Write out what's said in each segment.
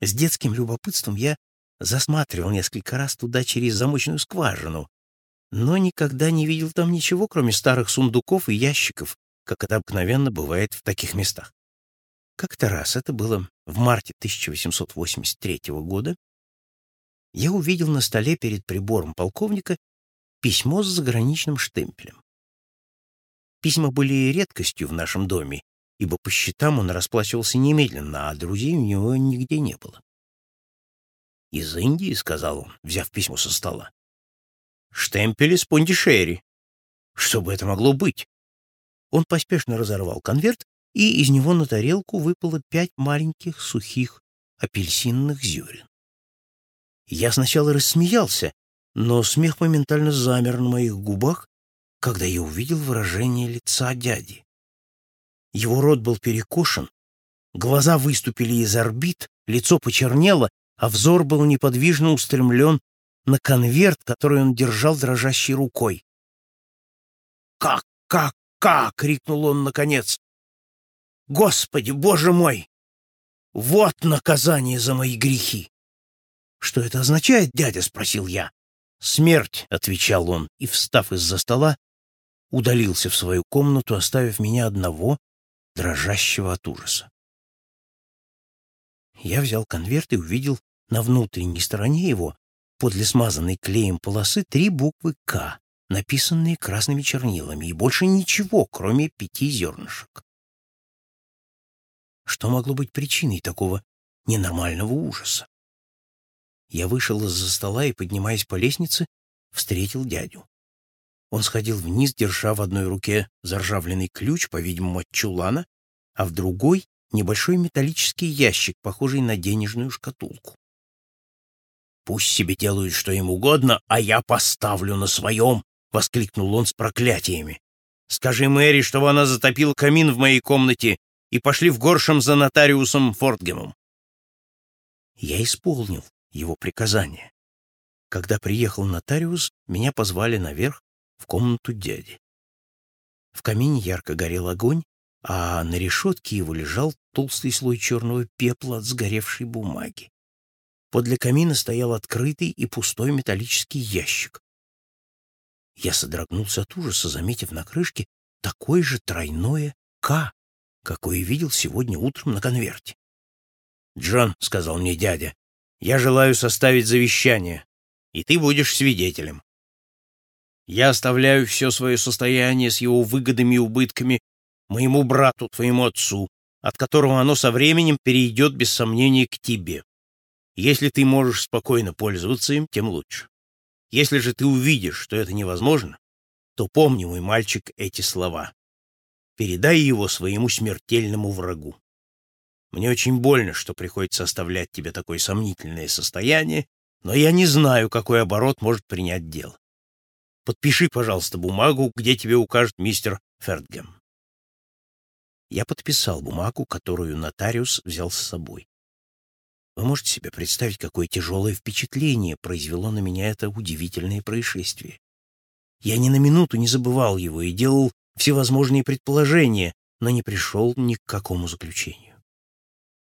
С детским любопытством я засматривал несколько раз туда через замочную скважину, но никогда не видел там ничего, кроме старых сундуков и ящиков, как это обыкновенно бывает в таких местах. Как-то раз, это было в марте 1883 года, я увидел на столе перед прибором полковника письмо с заграничным штемпелем. Письма были редкостью в нашем доме, ибо по счетам он расплачивался немедленно, а друзей у него нигде не было. «Из Индии», — сказал он, взяв письмо со стола. «Штемпель из Пондишери. Что бы это могло быть?» Он поспешно разорвал конверт, и из него на тарелку выпало пять маленьких сухих апельсинных зерен. Я сначала рассмеялся, но смех моментально замер на моих губах, когда я увидел выражение лица дяди. Его рот был перекошен, глаза выступили из орбит, лицо почернело, а взор был неподвижно устремлен на конверт, который он держал дрожащей рукой. «Как, как, как!» — крикнул он наконец. «Господи, Боже мой! Вот наказание за мои грехи!» «Что это означает, дядя?» — спросил я. «Смерть», — отвечал он, и, встав из-за стола, удалился в свою комнату, оставив меня одного, дрожащего от ужаса. Я взял конверт и увидел на внутренней стороне его, подле смазанной клеем полосы, три буквы «К», написанные красными чернилами, и больше ничего, кроме пяти зернышек. Что могло быть причиной такого ненормального ужаса? Я вышел из-за стола и, поднимаясь по лестнице, встретил дядю. Он сходил вниз, держа в одной руке заржавленный ключ, по-видимому, от чулана, а в другой — небольшой металлический ящик, похожий на денежную шкатулку. «Пусть себе делают, что им угодно, а я поставлю на своем!» — воскликнул он с проклятиями. «Скажи Мэри, чтобы она затопила камин в моей комнате и пошли в горшем за нотариусом Фортгемом». Я исполнил его приказание. Когда приехал нотариус, меня позвали наверх в комнату дяди. В камине ярко горел огонь, а на решетке его лежал толстый слой черного пепла от сгоревшей бумаги. Подле камина стоял открытый и пустой металлический ящик. Я содрогнулся от ужаса, заметив на крышке такое же тройное «К», какое видел сегодня утром на конверте. «Джон», — сказал мне дядя, я желаю составить завещание, и ты будешь свидетелем. Я оставляю все свое состояние с его выгодами и убытками моему брату, твоему отцу, от которого оно со временем перейдет без сомнения к тебе. Если ты можешь спокойно пользоваться им, тем лучше. Если же ты увидишь, что это невозможно, то помни, мой мальчик, эти слова. Передай его своему смертельному врагу. Мне очень больно, что приходится оставлять тебе такое сомнительное состояние, но я не знаю, какой оборот может принять дело. Подпиши, пожалуйста, бумагу, где тебе укажет мистер Фердгем. Я подписал бумагу, которую нотариус взял с собой. Вы можете себе представить, какое тяжелое впечатление произвело на меня это удивительное происшествие. Я ни на минуту не забывал его и делал всевозможные предположения, но не пришел ни к какому заключению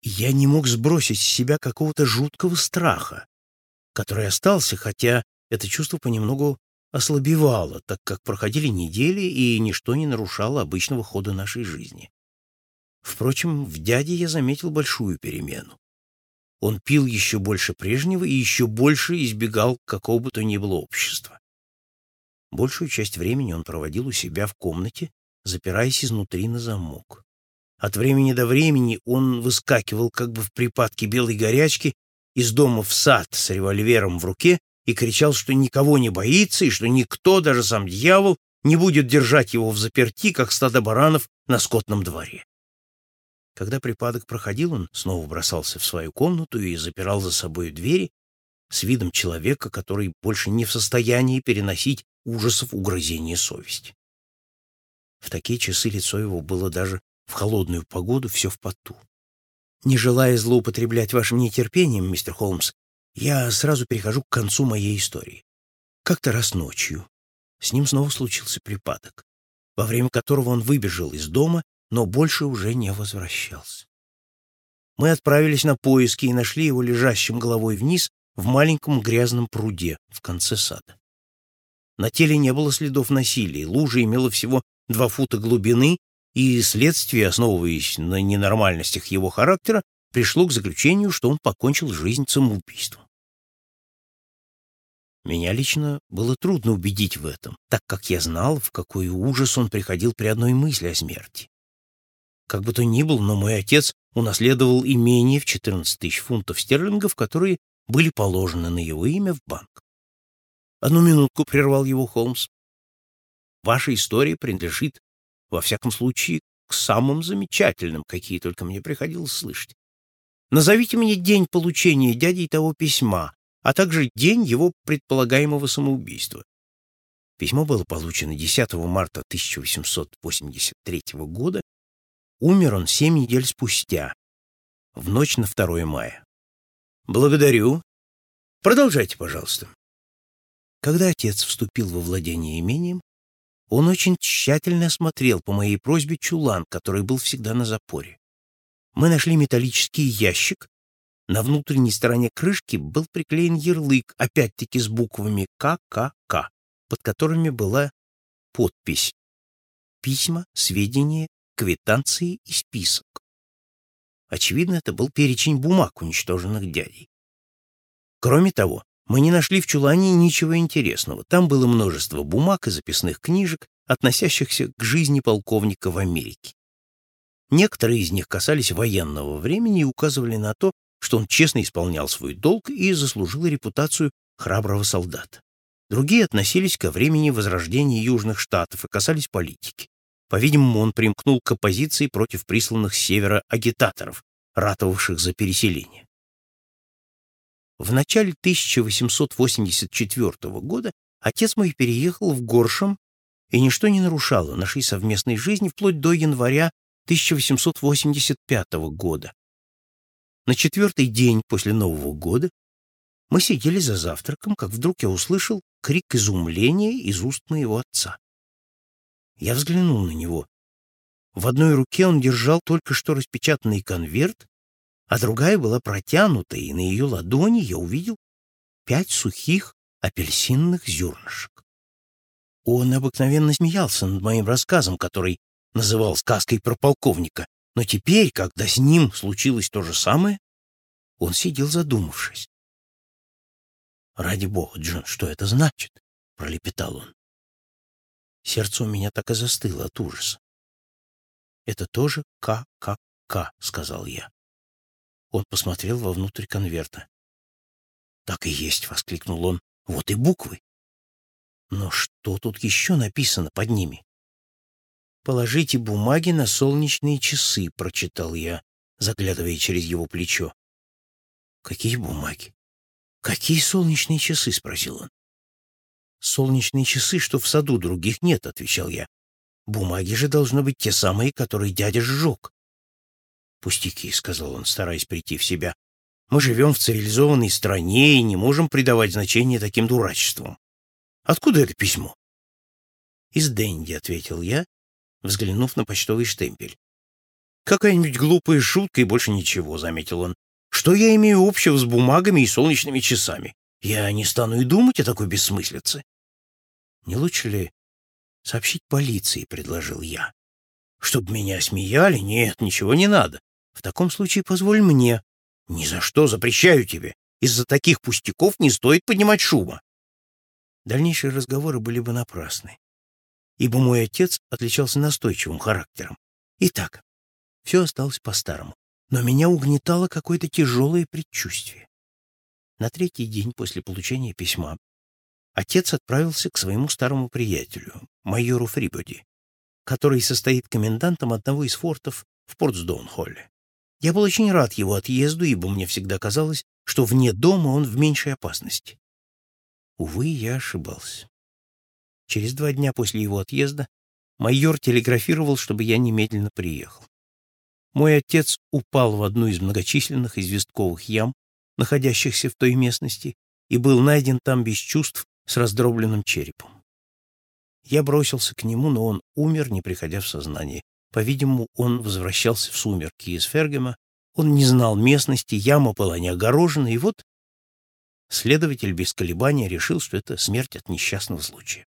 я не мог сбросить с себя какого-то жуткого страха, который остался, хотя это чувство понемногу ослабевало, так как проходили недели, и ничто не нарушало обычного хода нашей жизни. Впрочем, в дяде я заметил большую перемену. Он пил еще больше прежнего и еще больше избегал какого бы то ни было общества. Большую часть времени он проводил у себя в комнате, запираясь изнутри на замок. От времени до времени он выскакивал как бы в припадке белой горячки из дома в сад с револьвером в руке и кричал, что никого не боится и что никто, даже сам дьявол, не будет держать его в заперти, как стадо баранов на скотном дворе. Когда припадок проходил, он снова бросался в свою комнату и запирал за собой двери с видом человека, который больше не в состоянии переносить ужасов угрызения совести. В такие часы лицо его было даже в холодную погоду все в поту. Не желая злоупотреблять вашим нетерпением, мистер Холмс, я сразу перехожу к концу моей истории. Как-то раз ночью с ним снова случился припадок, во время которого он выбежал из дома, но больше уже не возвращался. Мы отправились на поиски и нашли его лежащим головой вниз в маленьком грязном пруде в конце сада. На теле не было следов насилия, лужа имела всего два фута глубины, и следствие, основываясь на ненормальностях его характера, пришло к заключению, что он покончил жизнь самоубийством. Меня лично было трудно убедить в этом, так как я знал, в какой ужас он приходил при одной мысли о смерти. Как бы то ни было, но мой отец унаследовал имение в 14 тысяч фунтов стерлингов, которые были положены на его имя в банк. «Одну минутку», — прервал его Холмс. «Ваша история принадлежит, во всяком случае, к самым замечательным, какие только мне приходилось слышать. Назовите мне день получения дядей того письма, а также день его предполагаемого самоубийства. Письмо было получено 10 марта 1883 года. Умер он семь недель спустя, в ночь на 2 мая. Благодарю. Продолжайте, пожалуйста. Когда отец вступил во владение имением, он очень тщательно осмотрел по моей просьбе чулан, который был всегда на запоре. Мы нашли металлический ящик, на внутренней стороне крышки был приклеен ярлык, опять-таки с буквами ККК, под которыми была подпись «Письма, сведения, квитанции и список». Очевидно, это был перечень бумаг, уничтоженных дядей. Кроме того, мы не нашли в чулане ничего интересного. Там было множество бумаг и записных книжек, относящихся к жизни полковника в Америке. Некоторые из них касались военного времени и указывали на то, что он честно исполнял свой долг и заслужил репутацию храброго солдата. Другие относились ко времени возрождения Южных Штатов и касались политики. По-видимому, он примкнул к оппозиции против присланных с севера агитаторов, ратовавших за переселение. В начале 1884 года отец мой переехал в Горшем, и ничто не нарушало нашей совместной жизни вплоть до января 1885 года, на четвертый день после Нового года мы сидели за завтраком, как вдруг я услышал крик изумления из уст моего отца. Я взглянул на него. В одной руке он держал только что распечатанный конверт, а другая была протянута, и на ее ладони я увидел пять сухих апельсинных зернышек. Он обыкновенно смеялся над моим рассказом, который называл сказкой про полковника, но теперь, когда с ним случилось то же самое, он сидел задумавшись. «Ради бога, Джон, что это значит?» — пролепетал он. Сердце у меня так и застыло от ужаса. «Это тоже ККК», — сказал я. Он посмотрел вовнутрь конверта. «Так и есть», — воскликнул он. «Вот и буквы». «Но что тут еще написано под ними?» «Положите бумаги на солнечные часы», — прочитал я, заглядывая через его плечо. «Какие бумаги?» «Какие солнечные часы?» — спросил он. «Солнечные часы, что в саду, других нет», — отвечал я. «Бумаги же должны быть те самые, которые дядя сжег». «Пустяки», — сказал он, стараясь прийти в себя. «Мы живем в цивилизованной стране и не можем придавать значение таким дурачествам. Откуда это письмо?» «Из Дэнди», — ответил я взглянув на почтовый штемпель. «Какая-нибудь глупая шутка и больше ничего», — заметил он. «Что я имею общего с бумагами и солнечными часами? Я не стану и думать о такой бессмыслице». «Не лучше ли сообщить полиции?» — предложил я. «Чтобы меня смеяли? Нет, ничего не надо. В таком случае позволь мне. Ни за что запрещаю тебе. Из-за таких пустяков не стоит поднимать шума». Дальнейшие разговоры были бы напрасны ибо мой отец отличался настойчивым характером. Итак, все осталось по-старому, но меня угнетало какое-то тяжелое предчувствие. На третий день после получения письма отец отправился к своему старому приятелю, майору Фрибоди, который состоит комендантом одного из фортов в Портсдоун-Холле. Я был очень рад его отъезду, ибо мне всегда казалось, что вне дома он в меньшей опасности. Увы, я ошибался. Через два дня после его отъезда майор телеграфировал, чтобы я немедленно приехал. Мой отец упал в одну из многочисленных известковых ям, находящихся в той местности, и был найден там без чувств с раздробленным черепом. Я бросился к нему, но он умер, не приходя в сознание. По-видимому, он возвращался в сумерки из Фергема Он не знал местности, яма была не огорожена, и вот следователь без колебания решил, что это смерть от несчастного случая.